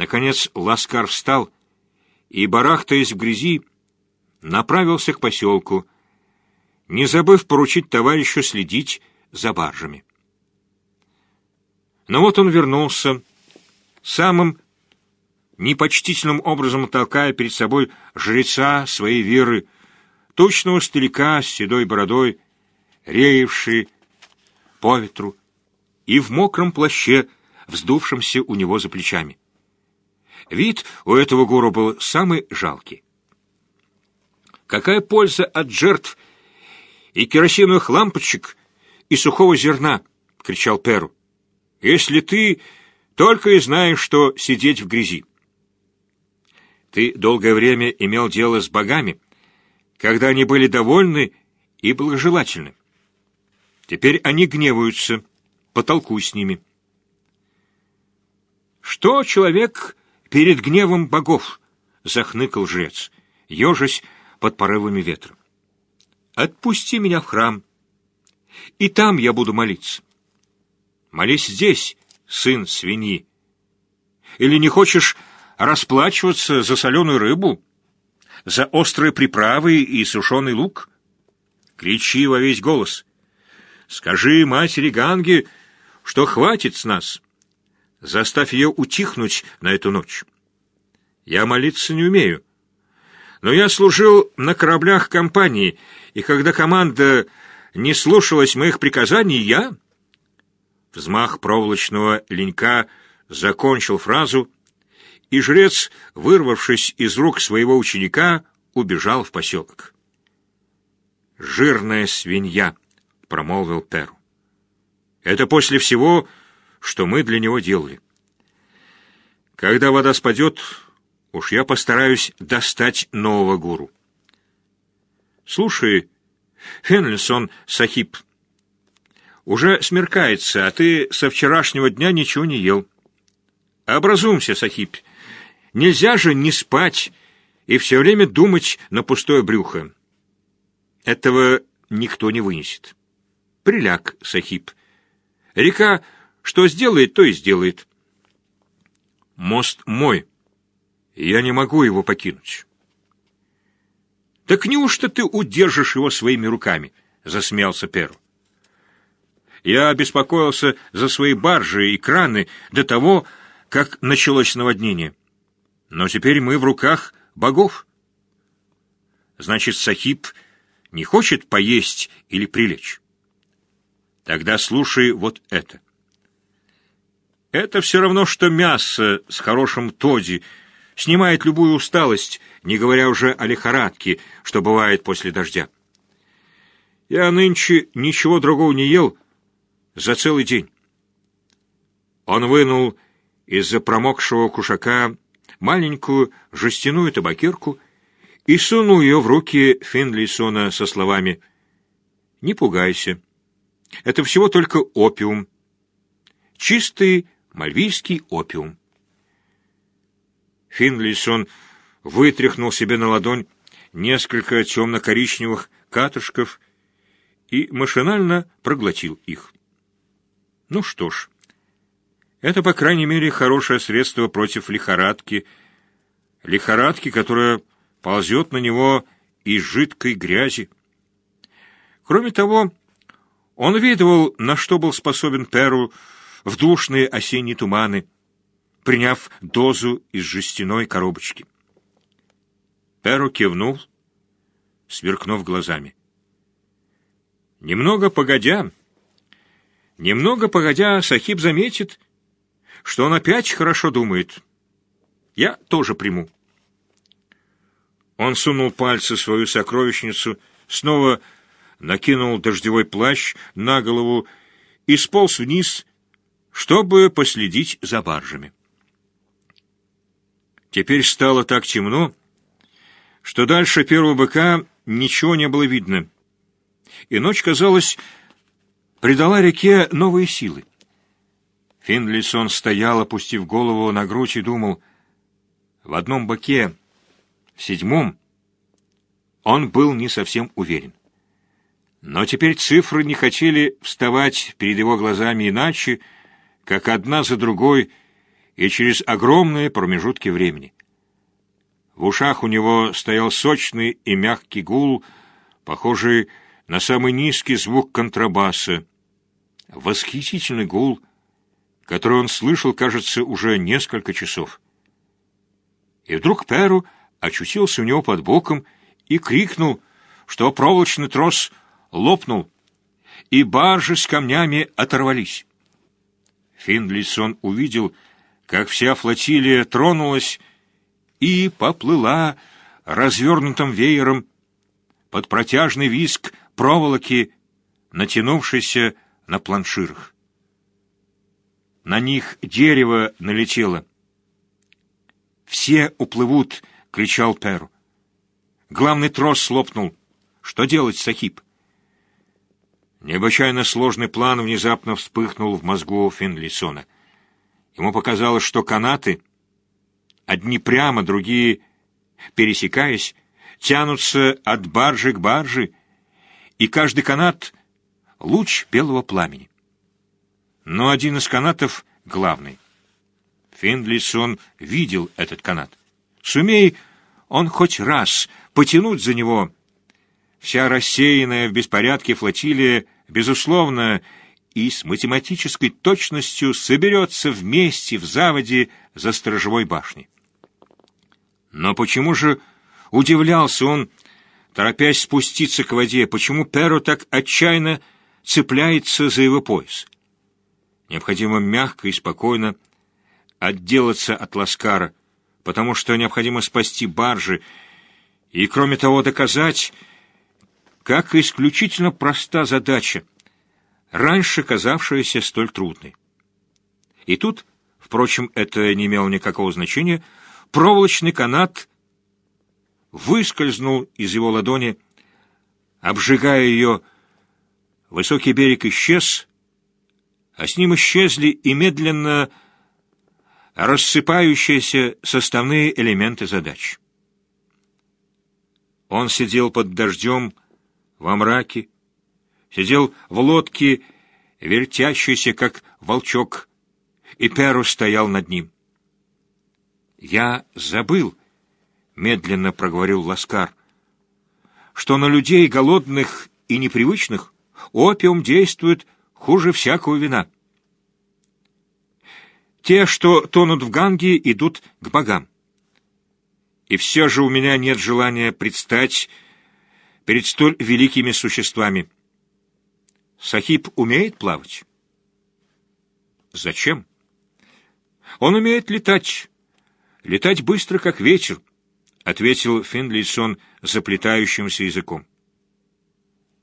Наконец Ласкар встал и, барахтаясь в грязи, направился к поселку, не забыв поручить товарищу следить за баржами. Но вот он вернулся, самым непочтительным образом толкая перед собой жреца своей веры, тучного старика с седой бородой, реевший по ветру, и в мокром плаще, вздувшемся у него за плечами. Вид у этого гуру был самый жалкий. Какая польза от жертв и керосиновых лампочек, и сухого зерна? — кричал Перу. — Если ты только и знаешь, что сидеть в грязи. Ты долгое время имел дело с богами, когда они были довольны и благожелательны. Теперь они гневаются, потолкуй с ними. Что человек перед гневом богов? — захныкал жрец, ежась под порывами ветра. Отпусти меня в храм, и там я буду молиться. Молись здесь, сын свиньи. Или не хочешь расплачиваться за соленую рыбу, за острые приправы и сушеный лук? Кричи во весь голос. Скажи матери Ганге, что хватит с нас. Заставь ее утихнуть на эту ночь. Я молиться не умею, но я служил на кораблях компании, и когда команда не слушалась моих приказаний, я... Взмах проволочного ленька закончил фразу, и жрец, вырвавшись из рук своего ученика, убежал в поселок. «Жирная свинья», — промолвил Перу. «Это после всего, что мы для него делали. Когда вода спадет, уж я постараюсь достать нового гуру». «Слушай, Фенлисон Сахиб, уже смеркается, а ты со вчерашнего дня ничего не ел. Образумся, Сахиб, Нельзя же не спать и все время думать на пустое брюхо. Этого никто не вынесет. Приляг, Сахиб. Река что сделает, то и сделает. Мост мой. Я не могу его покинуть. Так неужто ты удержишь его своими руками? Засмеялся Перу. Я беспокоился за свои баржи и краны до того, как началось наводнение. Но теперь мы в руках богов. Значит, Сахиб не хочет поесть или прилечь. Тогда слушай вот это. Это все равно, что мясо с хорошим тоди снимает любую усталость, не говоря уже о лихорадке, что бывает после дождя. Я нынче ничего другого не ел за целый день. Он вынул из-за промокшего кушака маленькую жестяную табакерку и сунул ее в руки Финлейсона со словами «Не пугайся, это всего только опиум, чистый мальвийский опиум». Финлейсон вытряхнул себе на ладонь несколько темно-коричневых катышков и машинально проглотил их. Ну что ж, это, по крайней мере, хорошее средство против лихорадки, лихорадки, которая ползет на него из жидкой грязи. Кроме того, он видывал, на что был способен Перу в душные осенние туманы, приняв дозу из жестяной коробочки. Перу кивнул, сверкнув глазами. Немного погодя, немного погодя, Сахиб заметит, что он опять хорошо думает. Я тоже приму. Он сунул пальцы в свою сокровищницу, снова накинул дождевой плащ на голову и сполз вниз, чтобы последить за баржами. Теперь стало так темно, что дальше первого быка ничего не было видно, и ночь, казалось, придала реке новые силы. Финлисон стоял, опустив голову на грудь, и думал, в одном боке, в седьмом, он был не совсем уверен. Но теперь цифры не хотели вставать перед его глазами иначе, как одна за другой и через огромные промежутки времени. В ушах у него стоял сочный и мягкий гул, похожий на самый низкий звук контрабаса. Восхитительный гул, который он слышал, кажется, уже несколько часов. И вдруг Перу очутился у него под боком и крикнул, что проволочный трос лопнул, и баржи с камнями оторвались. Финлисон увидел, как вся флотилия тронулась и поплыла развернутым веером под протяжный виск проволоки, натянувшейся на планширах. На них дерево налетело. «Все уплывут!» — кричал Перу. Главный трос слопнул. «Что делать, Сахиб?» Необычайно сложный план внезапно вспыхнул в мозгу Финлисона. Ему показалось, что канаты, одни прямо, другие, пересекаясь, тянутся от баржи к барже, и каждый канат — луч белого пламени. Но один из канатов — главный. Финлисон видел этот канат. Сумей он хоть раз потянуть за него — Вся рассеянная в беспорядке флотилия, безусловно, и с математической точностью соберется вместе в заводе за сторожевой башней. Но почему же удивлялся он, торопясь спуститься к воде, почему Перо так отчаянно цепляется за его пояс? Необходимо мягко и спокойно отделаться от Ласкара, потому что необходимо спасти баржи и, кроме того, доказать, как исключительно проста задача, раньше казавшаяся столь трудной. И тут, впрочем, это не имело никакого значения, проволочный канат выскользнул из его ладони, обжигая ее, высокий берег исчез, а с ним исчезли и медленно рассыпающиеся составные элементы задач. Он сидел под дождем, во мраке, сидел в лодке, вертящийся, как волчок, и Перу стоял над ним. «Я забыл», — медленно проговорил Ласкар, «что на людей голодных и непривычных опиум действует хуже всякого вина. Те, что тонут в Ганге, идут к богам. И все же у меня нет желания предстать перед столь великими существами. Сахиб умеет плавать? Зачем? Он умеет летать. Летать быстро, как ветер, — ответил Финлейсон заплетающимся языком.